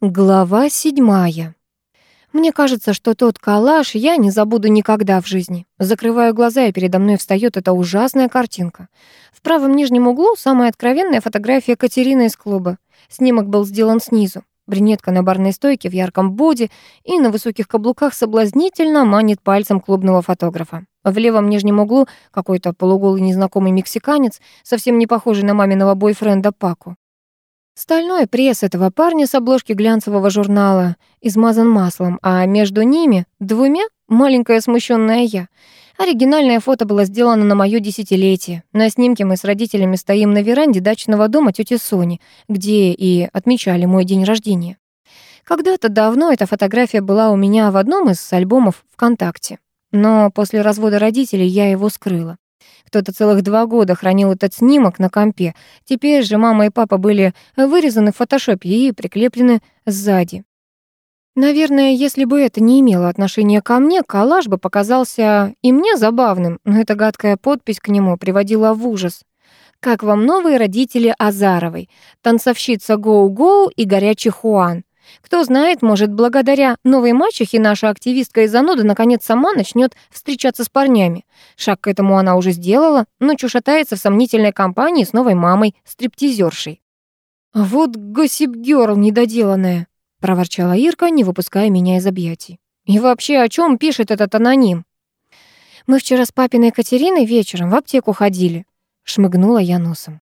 Глава седьмая. Мне кажется, что тот коллаж я не забуду никогда в жизни. Закрываю глаза, и передо мной встает эта ужасная картинка. В правом нижнем углу самая откровенная фотография Катерины из клуба. Снимок был сделан снизу. Брюнетка на барной стойке в ярком боди и на высоких каблуках соблазнительно манит пальцем клубного фотографа. В левом нижнем углу какой-то полуголый незнакомый мексиканец, совсем не похожий на маминого бойфренда Паку. Стальной пресс этого парня с обложки глянцевого журнала измазан маслом, а между ними двумя маленькая смущенная я. Оригинальное фото было сделано на моё десятилетие. На снимке мы с родителями стоим на веранде дачного дома тети Сони, где и отмечали мой день рождения. Когда-то давно эта фотография была у меня в одном из альбомов ВКонтакте. Но после развода родителей я его скрыла. Кто-то целых два года хранил этот снимок на компе. Теперь же мама и папа были вырезаны в фотошопе и прикреплены сзади. Наверное, если бы это не имело отношения ко мне, коллаж бы показался и мне забавным, но эта гадкая подпись к нему приводила в ужас. Как вам новые родители Азаровой, танцовщица Гоу-Гоу и горячий Хуан. Кто знает, может, благодаря новой мачехе наша активистка из зануда наконец сама начнет встречаться с парнями. Шаг к этому она уже сделала, но чушатается в сомнительной компании с новой мамой, стриптизершей. «Вот госип-гёрл недоделанная», — проворчала Ирка, не выпуская меня из объятий. «И вообще, о чем пишет этот аноним?» «Мы вчера с папиной Катериной вечером в аптеку ходили», — шмыгнула я носом.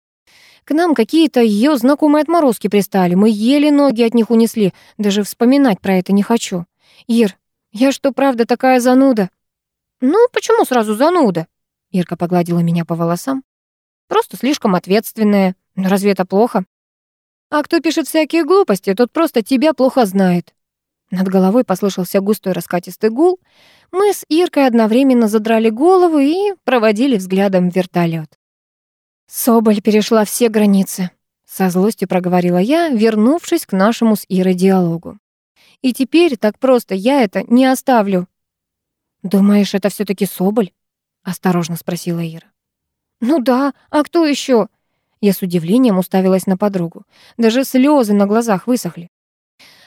К нам какие-то ее знакомые отморозки пристали. Мы еле ноги от них унесли. Даже вспоминать про это не хочу. Ир, я что, правда такая зануда? Ну, почему сразу зануда? Ирка погладила меня по волосам. Просто слишком ответственная. Но разве это плохо? А кто пишет всякие глупости, тот просто тебя плохо знает. Над головой послышался густой раскатистый гул. Мы с Иркой одновременно задрали головы и проводили взглядом вертолет. Соболь перешла все границы, со злостью проговорила я, вернувшись к нашему с Ирой диалогу. И теперь так просто я это не оставлю. Думаешь, это все таки Соболь? осторожно спросила Ира. Ну да, а кто еще? Я с удивлением уставилась на подругу. Даже слезы на глазах высохли.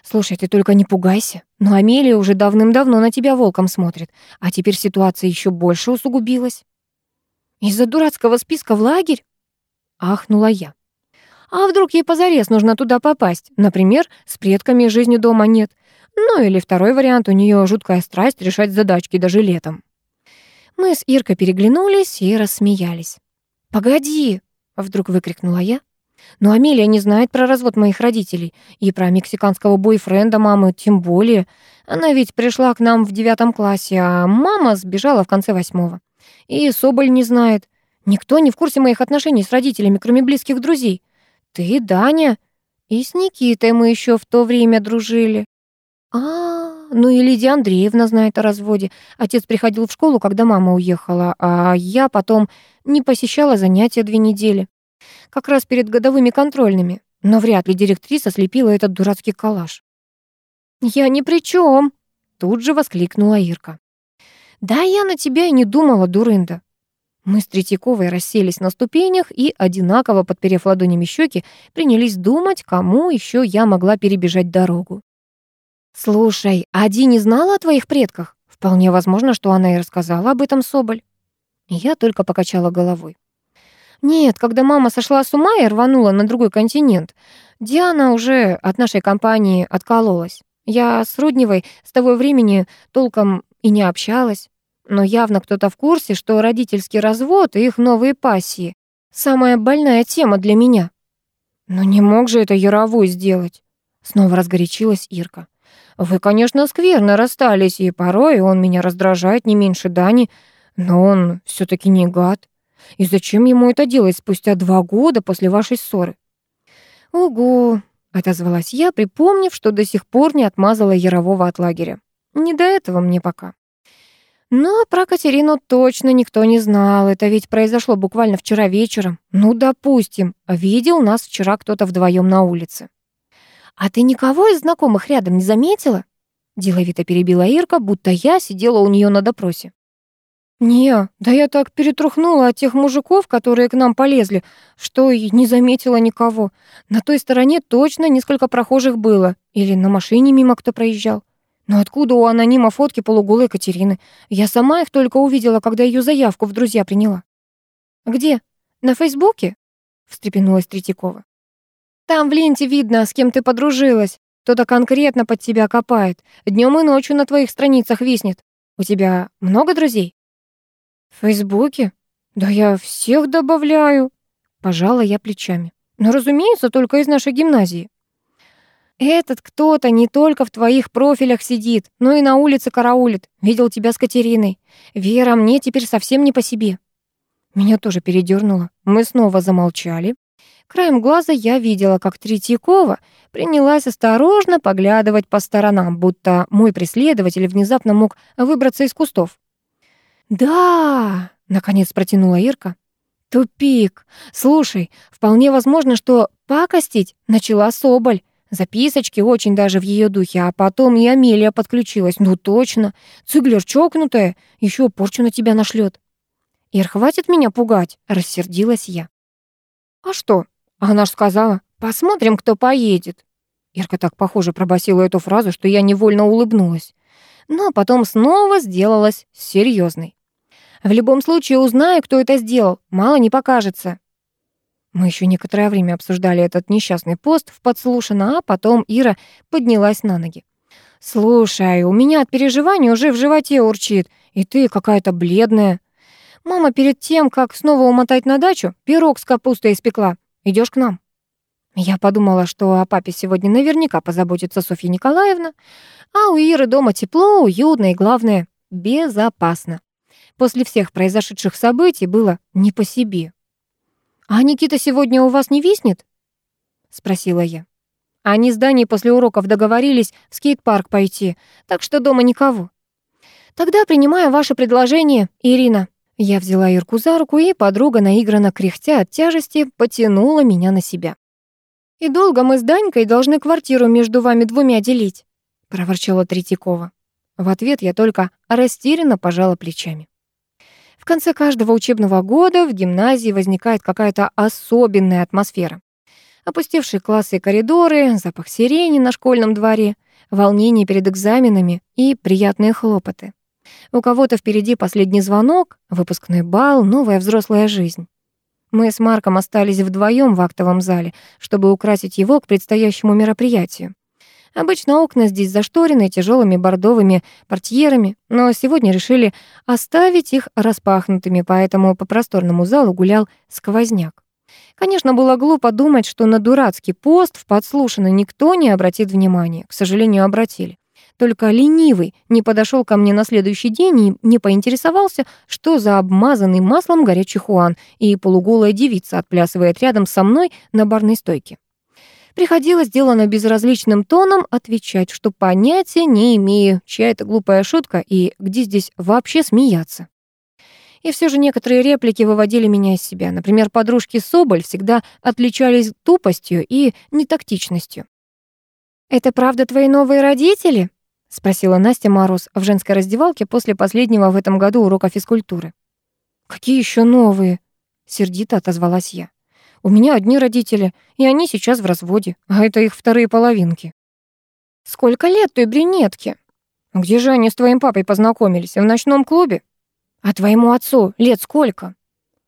«Слушай, ты только не пугайся. Но Амелия уже давным-давно на тебя волком смотрит, а теперь ситуация еще больше усугубилась». «Из-за дурацкого списка в лагерь?» Ахнула я. А вдруг ей позарез нужно туда попасть? Например, с предками жизни дома нет. Ну или второй вариант, у нее жуткая страсть решать задачки даже летом. Мы с Иркой переглянулись и рассмеялись. «Погоди!» — вдруг выкрикнула я. «Но Амелия не знает про развод моих родителей и про мексиканского бойфренда мамы тем более. Она ведь пришла к нам в девятом классе, а мама сбежала в конце восьмого. И Соболь не знает. Никто не в курсе моих отношений с родителями, кроме близких друзей. Ты, Даня, и с Никитой мы еще в то время дружили. А, ну и Лидия Андреевна знает о разводе. Отец приходил в школу, когда мама уехала, а я потом не посещала занятия две недели. Как раз перед годовыми контрольными. Но вряд ли директриса слепила этот дурацкий коллаж. «Я ни при чем, тут же воскликнула Ирка. «Да я на тебя и не думала, дурында. Мы с Третьяковой расселись на ступенях и, одинаково подперев ладонями щеки, принялись думать, кому еще я могла перебежать дорогу. «Слушай, а не знала о твоих предках? Вполне возможно, что она и рассказала об этом Соболь». Я только покачала головой. «Нет, когда мама сошла с ума и рванула на другой континент, Диана уже от нашей компании откололась. Я с Рудневой с того времени толком и не общалась. Но явно кто-то в курсе, что родительский развод и их новые пассии — самая больная тема для меня. Но не мог же это Яровой сделать. Снова разгорячилась Ирка. Вы, конечно, скверно расстались, и порой он меня раздражает не меньше Дани, но он все таки не гад. И зачем ему это делать спустя два года после вашей ссоры? Ого, отозвалась я, припомнив, что до сих пор не отмазала Ярового от лагеря. Не до этого мне пока. Но про Катерину точно никто не знал. Это ведь произошло буквально вчера вечером. Ну, допустим, видел нас вчера кто-то вдвоем на улице. «А ты никого из знакомых рядом не заметила?» Деловито перебила Ирка, будто я сидела у нее на допросе. «Не, да я так перетрухнула от тех мужиков, которые к нам полезли, что и не заметила никого. На той стороне точно несколько прохожих было. Или на машине мимо кто проезжал. Но откуда у анонима фотки полуголой Катерины? Я сама их только увидела, когда ее заявку в друзья приняла». «Где? На Фейсбуке?» — встрепенулась Третьякова. «Там в ленте видно, с кем ты подружилась. Кто-то конкретно под тебя копает. Днем и ночью на твоих страницах виснет. У тебя много друзей?» «В Фейсбуке? Да я всех добавляю», — пожала я плечами. «Но, разумеется, только из нашей гимназии». «Этот кто-то не только в твоих профилях сидит, но и на улице караулит. Видел тебя с Катериной. Вера, мне теперь совсем не по себе». Меня тоже передернуло. Мы снова замолчали. Краем глаза я видела, как Третьякова принялась осторожно поглядывать по сторонам, будто мой преследователь внезапно мог выбраться из кустов. «Да!» — наконец протянула Ирка. «Тупик. Слушай, вполне возможно, что пакостить начала Соболь. Записочки очень даже в ее духе, а потом и Амелия подключилась. Ну точно. Циглер чокнутая, еще порчу на тебя нашлет. «Ир, хватит меня пугать», — рассердилась я. «А что?» — она ж сказала. «Посмотрим, кто поедет». Ирка так похоже пробасила эту фразу, что я невольно улыбнулась. Но потом снова сделалась серьезной. В любом случае узнаю, кто это сделал. Мало не покажется. Мы еще некоторое время обсуждали этот несчастный пост в подслушано, а потом Ира поднялась на ноги. «Слушай, у меня от переживаний уже в животе урчит, и ты какая-то бледная. Мама перед тем, как снова умотать на дачу, пирог с капустой испекла. Идешь к нам?» Я подумала, что о папе сегодня наверняка позаботится Софья Николаевна, а у Иры дома тепло, уютно и, главное, безопасно. После всех произошедших событий было не по себе. «А Никита сегодня у вас не виснет?» — спросила я. Они с Даней после уроков договорились в скейт-парк пойти, так что дома никого. «Тогда принимаю ваше предложение, Ирина». Я взяла Ирку за руку, и подруга, наигранно кряхтя от тяжести, потянула меня на себя. «И долго мы с Данькой должны квартиру между вами двумя делить?» — проворчала Третьякова. В ответ я только растерянно пожала плечами. В конце каждого учебного года в гимназии возникает какая-то особенная атмосфера. Опустевшие классы и коридоры, запах сирени на школьном дворе, волнение перед экзаменами и приятные хлопоты. У кого-то впереди последний звонок, выпускной бал, новая взрослая жизнь. Мы с Марком остались вдвоем в актовом зале, чтобы украсить его к предстоящему мероприятию. Обычно окна здесь зашторены тяжелыми бордовыми портьерами, но сегодня решили оставить их распахнутыми, поэтому по просторному залу гулял сквозняк. Конечно, было глупо думать, что на дурацкий пост в подслушано никто не обратит внимания. К сожалению, обратили. Только ленивый не подошел ко мне на следующий день и не поинтересовался, что за обмазанный маслом горячий хуан и полуголая девица отплясывает рядом со мной на барной стойке. Приходилось сделано безразличным тоном отвечать, что понятия не имею, чья это глупая шутка и где здесь вообще смеяться. И все же некоторые реплики выводили меня из себя. Например, подружки Соболь всегда отличались тупостью и нетактичностью. «Это правда твои новые родители?» — спросила Настя Мороз в женской раздевалке после последнего в этом году урока физкультуры. «Какие еще новые?» — сердито отозвалась я. У меня одни родители, и они сейчас в разводе, а это их вторые половинки. Сколько лет той брюнетке? Где же они с твоим папой познакомились? В ночном клубе? А твоему отцу лет сколько?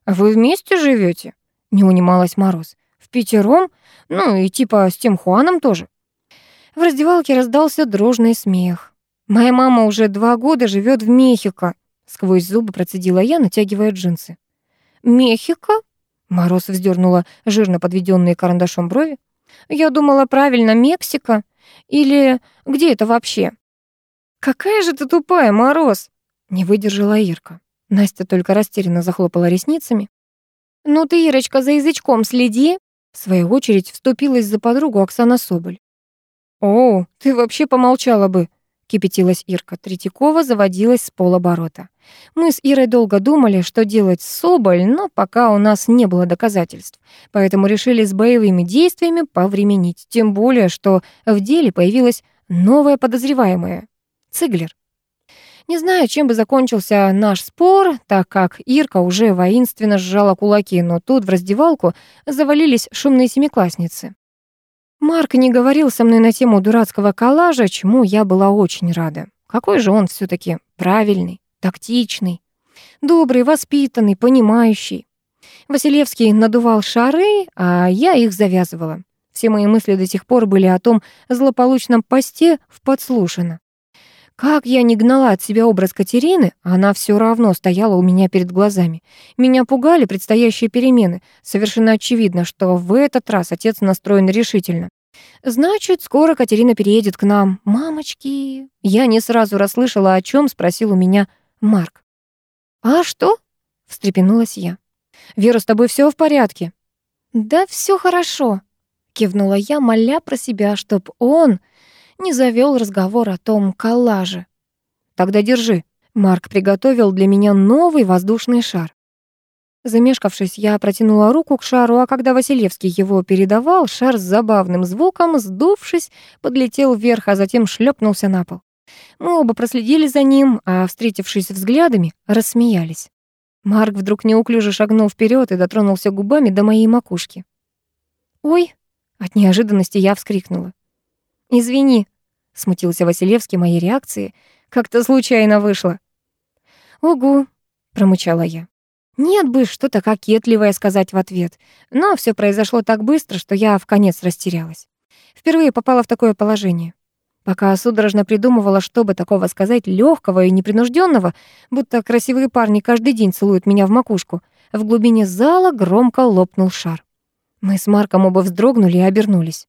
Вы вместе живете? Не унималась Мороз. В пятером? Ну и типа с тем Хуаном тоже. В раздевалке раздался дружный смех. Моя мама уже два года живет в Мехико. Сквозь зубы процедила я, натягивая джинсы. Мехико? Мороз вздернула жирно подведенные карандашом брови. «Я думала, правильно, Мексика. Или где это вообще?» «Какая же ты тупая, Мороз!» Не выдержала Ирка. Настя только растерянно захлопала ресницами. «Ну ты, Ирочка, за язычком следи!» В свою очередь вступилась за подругу Оксана Соболь. «О, ты вообще помолчала бы!» Кипятилась Ирка. Третьякова заводилась с полоборота. Мы с Ирой долго думали, что делать с Соболь, но пока у нас не было доказательств. Поэтому решили с боевыми действиями повременить. Тем более, что в деле появилась новая подозреваемая — Циглер. Не знаю, чем бы закончился наш спор, так как Ирка уже воинственно сжала кулаки, но тут в раздевалку завалились шумные семиклассницы. Марк не говорил со мной на тему дурацкого коллажа, чему я была очень рада. Какой же он все таки правильный, тактичный, добрый, воспитанный, понимающий. Василевский надувал шары, а я их завязывала. Все мои мысли до сих пор были о том злополучном посте в подслушано. Как я не гнала от себя образ Катерины, она все равно стояла у меня перед глазами. Меня пугали предстоящие перемены. Совершенно очевидно, что в этот раз отец настроен решительно. Значит, скоро Катерина переедет к нам. Мамочки. Я не сразу расслышала, о чем спросил у меня Марк. А что? встрепенулась я. Вера, с тобой все в порядке? Да все хорошо, кивнула я, моля про себя, чтоб он не завел разговор о том коллаже. «Тогда держи». Марк приготовил для меня новый воздушный шар. Замешкавшись, я протянула руку к шару, а когда Василевский его передавал, шар с забавным звуком, сдувшись, подлетел вверх, а затем шлепнулся на пол. Мы оба проследили за ним, а, встретившись взглядами, рассмеялись. Марк вдруг неуклюже шагнул вперед и дотронулся губами до моей макушки. «Ой!» — от неожиданности я вскрикнула. «Извини», — смутился Василевский моей реакции, «как-то случайно вышло». «Угу», — промычала я. Нет бы что-то кокетливое сказать в ответ, но все произошло так быстро, что я в конец растерялась. Впервые попала в такое положение. Пока судорожно придумывала, чтобы такого сказать легкого и непринужденного, будто красивые парни каждый день целуют меня в макушку, в глубине зала громко лопнул шар. Мы с Марком оба вздрогнули и обернулись.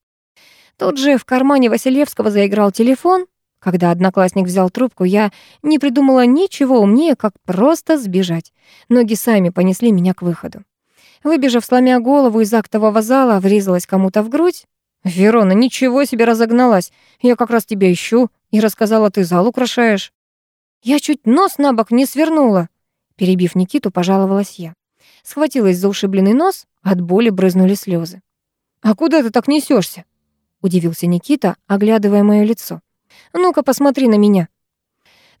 Тут же в кармане Василевского заиграл телефон. Когда одноклассник взял трубку, я не придумала ничего умнее, как просто сбежать. Ноги сами понесли меня к выходу. Выбежав, сломя голову из актового зала, врезалась кому-то в грудь. «Верона, ничего себе разогналась! Я как раз тебя ищу!» И рассказала, ты зал украшаешь. «Я чуть нос на бок не свернула!» Перебив Никиту, пожаловалась я. Схватилась за ушибленный нос, от боли брызнули слезы. «А куда ты так несешься? — удивился Никита, оглядывая моё лицо. «Ну-ка, посмотри на меня».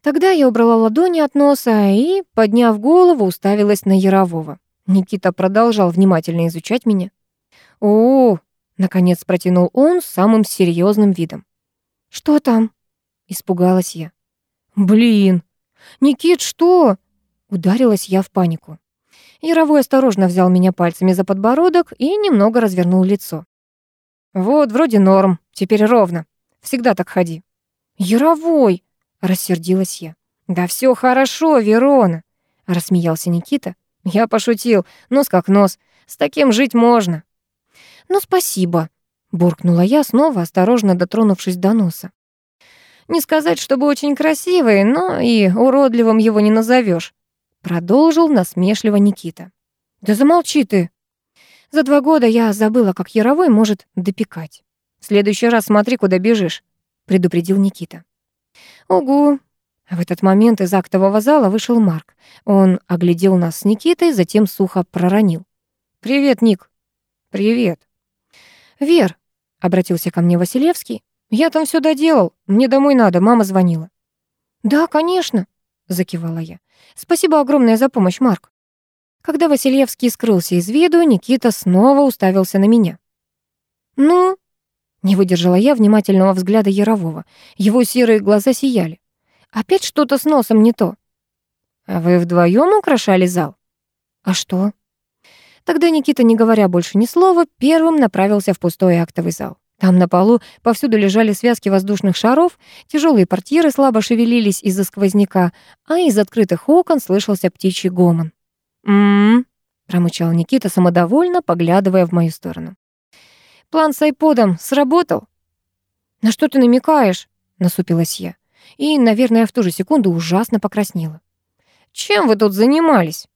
Тогда я убрала ладони от носа и, подняв голову, уставилась на Ярового. Никита продолжал внимательно изучать меня. «О!» — наконец протянул он с самым серьезным видом. «Что там?» — испугалась я. «Блин! Никит, что?» — ударилась я в панику. Яровой осторожно взял меня пальцами за подбородок и немного развернул лицо. «Вот, вроде норм, теперь ровно. Всегда так ходи». «Яровой!» — рассердилась я. «Да все хорошо, Верона!» — рассмеялся Никита. «Я пошутил, нос как нос. С таким жить можно». «Ну, спасибо», — буркнула я, снова осторожно дотронувшись до носа. «Не сказать, чтобы очень красивый, но и уродливым его не назовешь», — продолжил насмешливо Никита. «Да замолчи ты!» За два года я забыла, как Яровой может допекать. «В следующий раз смотри, куда бежишь», — предупредил Никита. «Угу». В этот момент из актового зала вышел Марк. Он оглядел нас с Никитой, затем сухо проронил. «Привет, Ник». «Привет». «Вер», — обратился ко мне Василевский, «я там все доделал. Мне домой надо, мама звонила». «Да, конечно», — закивала я. «Спасибо огромное за помощь, Марк». Когда Васильевский скрылся из виду, Никита снова уставился на меня. «Ну?» — не выдержала я внимательного взгляда Ярового. Его серые глаза сияли. «Опять что-то с носом не то». «А вы вдвоем украшали зал?» «А что?» Тогда Никита, не говоря больше ни слова, первым направился в пустой актовый зал. Там на полу повсюду лежали связки воздушных шаров, тяжелые портьеры слабо шевелились из-за сквозняка, а из открытых окон слышался птичий гомон. «М-м-м», промычал Никита самодовольно, поглядывая в мою сторону. «План с айподом сработал?» «На что ты намекаешь?» — насупилась я. И, наверное, в ту же секунду ужасно покраснела. «Чем вы тут занимались?»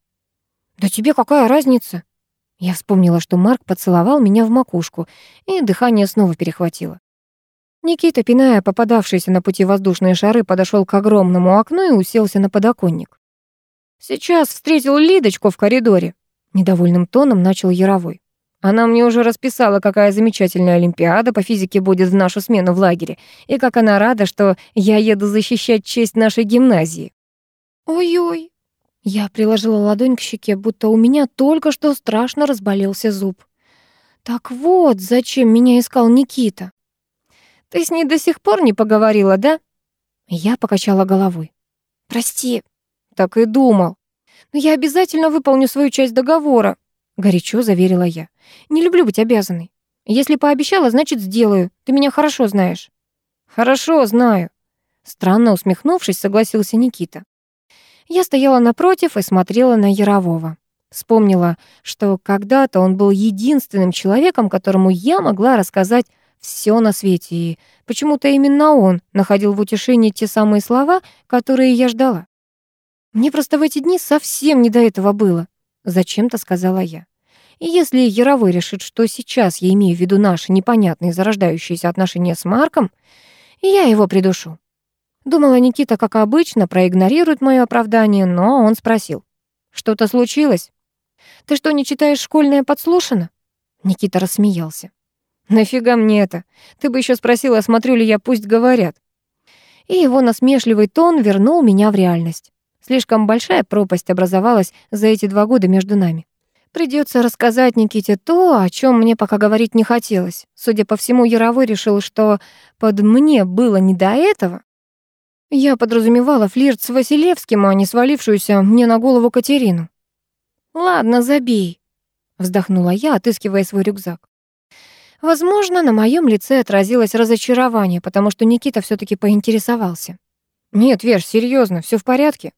«Да тебе какая разница?» Я вспомнила, что Марк поцеловал меня в макушку, и дыхание снова перехватило. Никита, пиная попадавшиеся на пути воздушные шары, подошел к огромному окну и уселся на подоконник. Сейчас встретил Лидочку в коридоре. Недовольным тоном начал Яровой. Она мне уже расписала, какая замечательная олимпиада по физике будет в нашу смену в лагере, и как она рада, что я еду защищать честь нашей гимназии. Ой-ой. Я приложила ладонь к щеке, будто у меня только что страшно разболелся зуб. Так вот, зачем меня искал Никита. Ты с ней до сих пор не поговорила, да? Я покачала головой. Прости. Так и думал. Но я обязательно выполню свою часть договора, горячо заверила я. Не люблю быть обязанной. Если пообещала, значит, сделаю. Ты меня хорошо знаешь. Хорошо знаю. Странно усмехнувшись, согласился Никита. Я стояла напротив и смотрела на Ярового. Вспомнила, что когда-то он был единственным человеком, которому я могла рассказать все на свете, и почему-то именно он находил в утешении те самые слова, которые я ждала. Мне просто в эти дни совсем не до этого было, зачем-то сказала я. И если Яровой решит, что сейчас я имею в виду наши непонятные зарождающиеся отношения с Марком, я его придушу. Думала, Никита, как обычно, проигнорирует моё оправдание, но он спросил. «Что-то случилось?» Ты что, не читаешь школьное подслушано?» Никита рассмеялся. «Нафига мне это? Ты бы еще спросила, смотрю ли я, пусть говорят». И его насмешливый тон вернул меня в реальность. Слишком большая пропасть образовалась за эти два года между нами. Придется рассказать Никите то, о чем мне пока говорить не хотелось. Судя по всему, Яровой решил, что под «мне» было не до этого. Я подразумевала флирт с Василевским, а не свалившуюся мне на голову Катерину. «Ладно, забей», — вздохнула я, отыскивая свой рюкзак. Возможно, на моем лице отразилось разочарование, потому что Никита все таки поинтересовался. «Нет, Вер, серьезно, все в порядке?»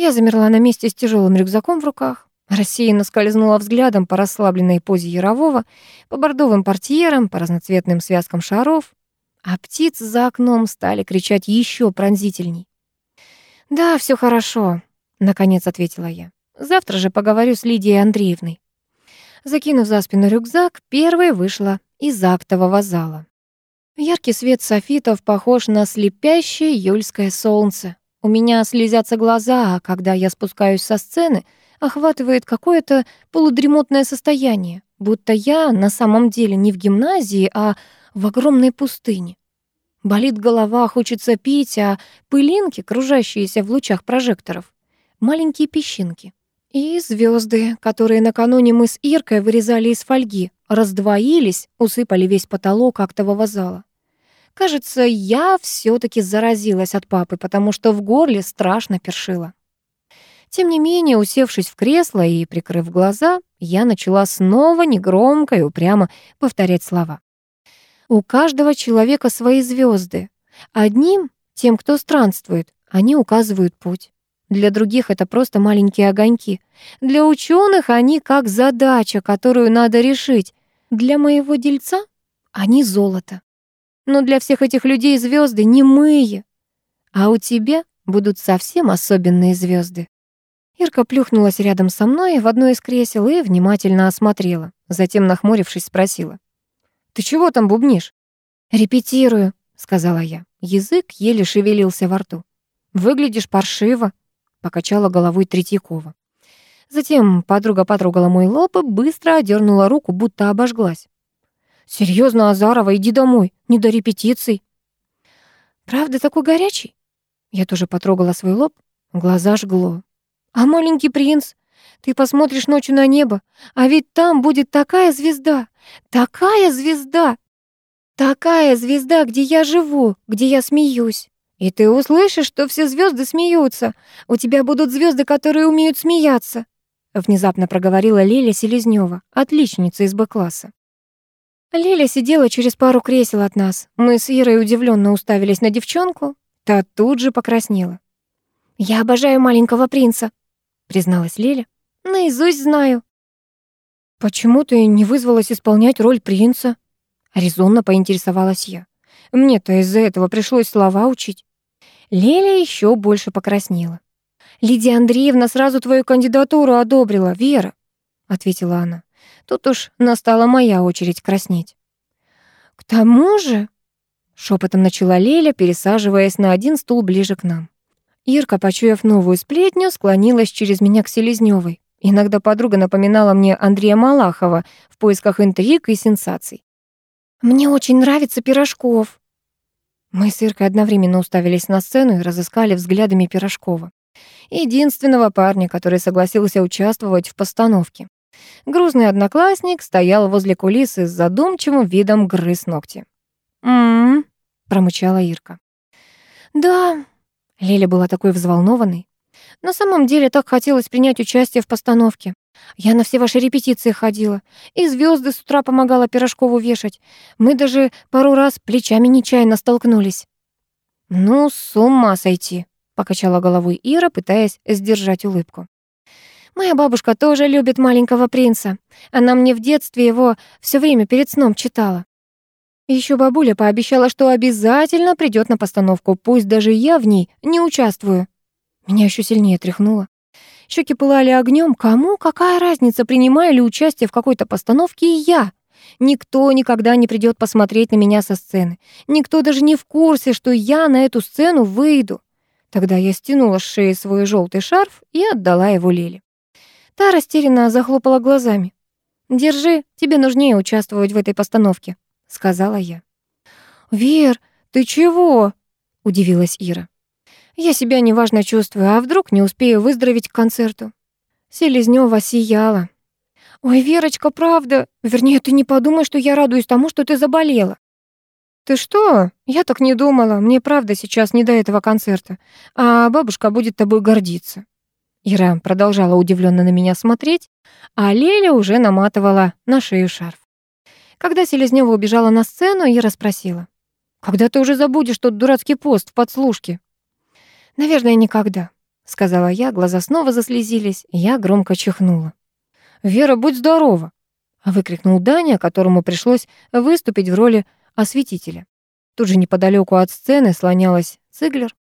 Я замерла на месте с тяжелым рюкзаком в руках, рассеянно скользнула взглядом по расслабленной позе Ярового, по бордовым портьерам, по разноцветным связкам шаров, а птицы за окном стали кричать еще пронзительней. «Да, все хорошо», — наконец ответила я. Завтра же поговорю с Лидией Андреевной. Закинув за спину рюкзак, первой вышла из актового зала. Яркий свет софитов похож на слепящее июльское солнце. У меня слезятся глаза, а когда я спускаюсь со сцены, охватывает какое-то полудремотное состояние, будто я на самом деле не в гимназии, а в огромной пустыне. Болит голова, хочется пить, а пылинки, кружащиеся в лучах прожекторов, маленькие песчинки. И звезды, которые накануне мы с Иркой вырезали из фольги, раздвоились, усыпали весь потолок актового зала. Кажется, я все таки заразилась от папы, потому что в горле страшно першило. Тем не менее, усевшись в кресло и прикрыв глаза, я начала снова негромко и упрямо повторять слова. У каждого человека свои звезды. Одним, тем, кто странствует, они указывают путь. Для других это просто маленькие огоньки. Для ученых они как задача, которую надо решить. Для моего дельца они золото. Но для всех этих людей звезды не мы. А у тебя будут совсем особенные звезды. Ирка плюхнулась рядом со мной в одно из кресел и внимательно осмотрела. Затем, нахмурившись, спросила. «Ты чего там бубнишь?» «Репетирую», — сказала я. Язык еле шевелился во рту. «Выглядишь паршиво», покачала головой Третьякова. Затем подруга потрогала мой лоб и быстро одернула руку, будто обожглась. «Серьезно, Азарова, иди домой, не до репетиций». «Правда такой горячий?» Я тоже потрогала свой лоб, глаза жгло. «А маленький принц? Ты посмотришь ночью на небо, а ведь там будет такая звезда, такая звезда, такая звезда, где я живу, где я смеюсь. И ты услышишь, что все звезды смеются. У тебя будут звезды, которые умеют смеяться. Внезапно проговорила Лиля Селезнева, отличница из Б-класса. Лиля сидела через пару кресел от нас. Мы с Ирой удивленно уставились на девчонку. Та тут же покраснела. «Я обожаю маленького принца», — призналась Лиля. «Наизусть знаю». «Почему ты не вызвалась исполнять роль принца?» — резонно поинтересовалась я. «Мне-то из-за этого пришлось слова учить». Леля еще больше покраснела. «Лидия Андреевна сразу твою кандидатуру одобрила, Вера», — ответила она. Тут уж настала моя очередь краснеть. «К тому же...» — шепотом начала Леля, пересаживаясь на один стул ближе к нам. Ирка, почуяв новую сплетню, склонилась через меня к Селезнёвой. Иногда подруга напоминала мне Андрея Малахова в поисках интриг и сенсаций. «Мне очень нравится Пирожков». Мы с Иркой одновременно уставились на сцену и разыскали взглядами Пирожкова. Единственного парня, который согласился участвовать в постановке. Грузный одноклассник стоял возле кулисы с задумчивым видом грыз ногти. «М-м-м», промычала Ирка. «Да», — Лиля была такой взволнованной. «На самом деле так хотелось принять участие в постановке. Я на все ваши репетиции ходила, и звезды с утра помогала Пирожкову вешать. Мы даже пару раз плечами нечаянно столкнулись». «Ну, с ума сойти», — покачала головой Ира, пытаясь сдержать улыбку. «Моя бабушка тоже любит маленького принца. Она мне в детстве его все время перед сном читала. Еще бабуля пообещала, что обязательно придет на постановку, пусть даже я в ней не участвую. Меня еще сильнее тряхнуло. Щеки пылали огнем. Кому какая разница, принимаю ли участие в какой-то постановке и я? Никто никогда не придет посмотреть на меня со сцены. Никто даже не в курсе, что я на эту сцену выйду. Тогда я стянула с шеи свой желтый шарф и отдала его Лиле. Та растерянно захлопала глазами. «Держи, тебе нужнее участвовать в этой постановке», — сказала я. «Вер, ты чего?» — удивилась Ира. «Я себя неважно чувствую, а вдруг не успею выздороветь к концерту?» Селезнёва сияла. «Ой, Верочка, правда? Вернее, ты не подумай, что я радуюсь тому, что ты заболела». «Ты что? Я так не думала. Мне правда сейчас не до этого концерта. А бабушка будет тобой гордиться». Ира продолжала удивленно на меня смотреть, а Леля уже наматывала на шею шарф. Когда Селезнёва убежала на сцену, я расспросила. «Когда ты уже забудешь тот дурацкий пост в подслушке?» «Наверное, никогда», — сказала я, глаза снова заслезились, я громко чихнула. «Вера, будь здорова!» — выкрикнул Даня, которому пришлось выступить в роли осветителя. Тут же неподалеку от сцены слонялась Циглер.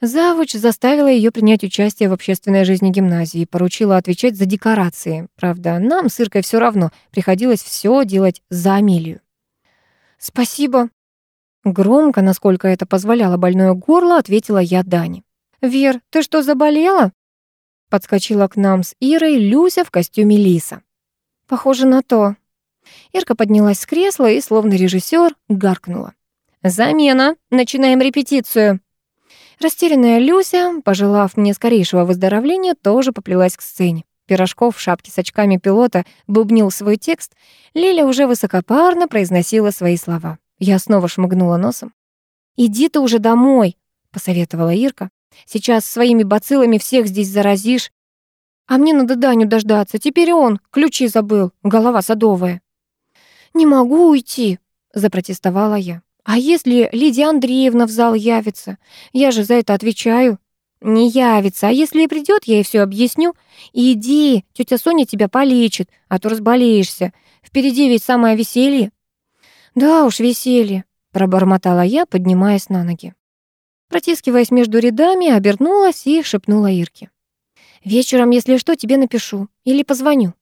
Завуч заставила ее принять участие в общественной жизни гимназии и поручила отвечать за декорации. Правда, нам с Иркой все равно приходилось все делать за Амелию. «Спасибо». Громко, насколько это позволяло больное горло, ответила я Дане. «Вер, ты что, заболела?» Подскочила к нам с Ирой Люся в костюме лиса. «Похоже на то». Ирка поднялась с кресла и, словно режиссер, гаркнула. «Замена! Начинаем репетицию!» Растерянная Люся, пожелав мне скорейшего выздоровления, тоже поплелась к сцене. Пирожков в шапке с очками пилота бубнил свой текст. Лиля уже высокопарно произносила свои слова. Я снова шмыгнула носом. «Иди ты уже домой», — посоветовала Ирка. «Сейчас своими бациллами всех здесь заразишь. А мне надо Даню дождаться. Теперь он ключи забыл. Голова садовая». «Не могу уйти», — запротестовала я. А если Лидия Андреевна в зал явится? Я же за это отвечаю. Не явится, а если и придет, я ей все объясню. Иди, тетя Соня тебя полечит, а то разболеешься. Впереди ведь самое веселье. Да уж, веселье, пробормотала я, поднимаясь на ноги. Протискиваясь между рядами, обернулась и шепнула Ирке. «Вечером, если что, тебе напишу или позвоню».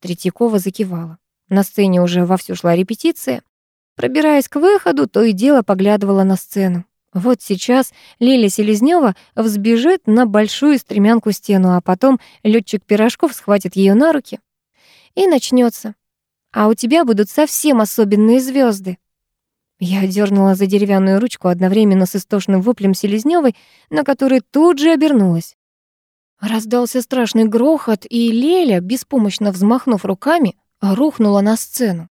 Третьякова закивала. На сцене уже вовсю шла репетиция. Пробираясь к выходу, то и дело поглядывала на сцену. Вот сейчас Лиля Селезнёва взбежит на большую стремянку стену, а потом летчик Пирожков схватит ее на руки. И начнется. А у тебя будут совсем особенные звезды. Я дернула за деревянную ручку одновременно с истошным воплем Селезнёвой, на который тут же обернулась. Раздался страшный грохот, и Леля, беспомощно взмахнув руками, рухнула на сцену.